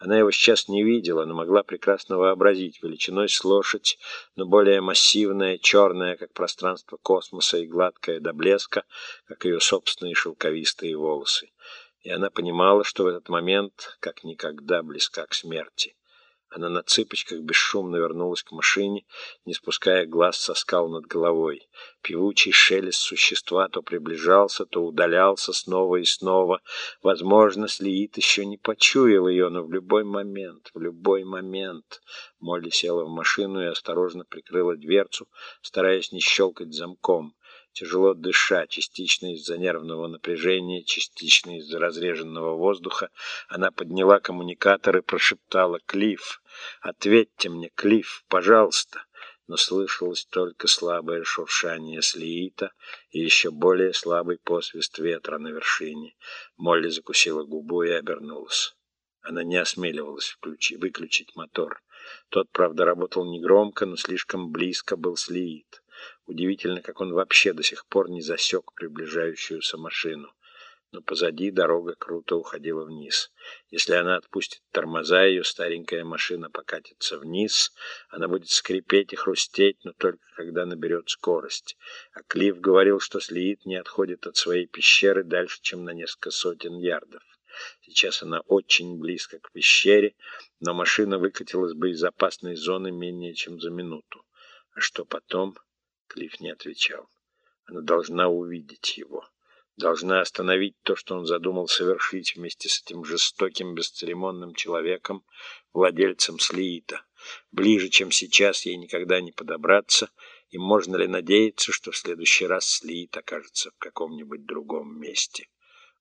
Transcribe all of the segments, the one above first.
Она его сейчас не видела, но могла прекрасно вообразить величиной с лошадь, но более массивная, черная, как пространство космоса, и гладкая до блеска, как ее собственные шелковистые волосы. И она понимала, что в этот момент как никогда близка к смерти. Она на цыпочках бесшумно вернулась к машине, не спуская глаз со скал над головой. Певучий шелест существа то приближался, то удалялся снова и снова. Возможно, Слиит еще не почуял ее, но в любой момент, в любой момент... Молли села в машину и осторожно прикрыла дверцу, стараясь не щелкать замком тяжело дыша, частично из-за нервного напряжения, частично из-за разреженного воздуха, она подняла коммуникатор и прошептала «Клифф, ответьте мне, Клифф, пожалуйста!» Но слышалось только слабое шуршание слиита и еще более слабый посвист ветра на вершине. Молли закусила губу и обернулась. Она не осмеливалась включи, выключить мотор. Тот, правда, работал негромко, но слишком близко был слиит. Удивительно, как он вообще до сих пор не засек приближающуюся машину. Но позади дорога круто уходила вниз. Если она отпустит тормоза, ее старенькая машина покатится вниз. Она будет скрипеть и хрустеть, но только когда наберет скорость. А Клифф говорил, что Слиит не отходит от своей пещеры дальше, чем на несколько сотен ярдов. Сейчас она очень близко к пещере, но машина выкатилась бы из опасной зоны менее чем за минуту. А что потом? Клифф не отвечал. Она должна увидеть его. Должна остановить то, что он задумал совершить вместе с этим жестоким, бесцеремонным человеком, владельцем Слиита. Ближе, чем сейчас, ей никогда не подобраться, и можно ли надеяться, что в следующий раз Слиит окажется в каком-нибудь другом месте?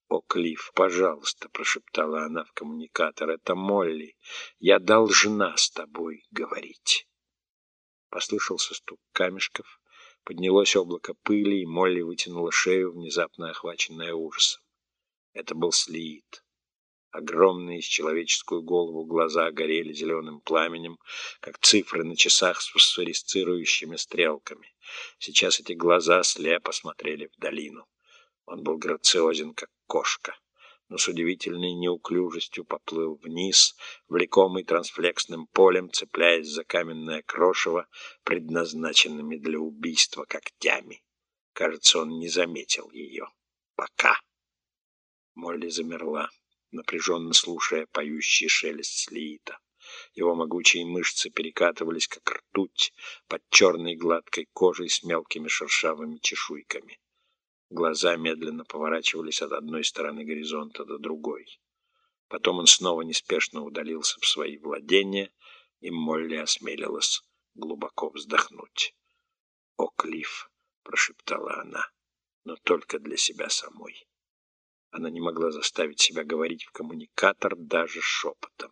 «О, Клифф, пожалуйста», — прошептала она в коммуникатор, — «это Молли. Я должна с тобой говорить». Послышался стук камешков, Поднялось облако пыли, и Молли вытянула шею, внезапно охваченная ужасом. Это был Слиит. Огромные с человеческую голову глаза горели зеленым пламенем, как цифры на часах с фосфорисцирующими стрелками. Сейчас эти глаза слепо смотрели в долину. Он был грациозен, как кошка но с удивительной неуклюжестью поплыл вниз, влекомый трансфлексным полем, цепляясь за каменное крошево, предназначенными для убийства когтями. Кажется, он не заметил ее. Пока. Молли замерла, напряженно слушая поющий шелест слиита. Его могучие мышцы перекатывались, как ртуть, под черной гладкой кожей с мелкими шершавыми чешуйками. Глаза медленно поворачивались от одной стороны горизонта до другой. Потом он снова неспешно удалился в свои владения, и Молли осмелилась глубоко вздохнуть. «О, Клифф!» — прошептала она, но только для себя самой. Она не могла заставить себя говорить в коммуникатор даже шепотом.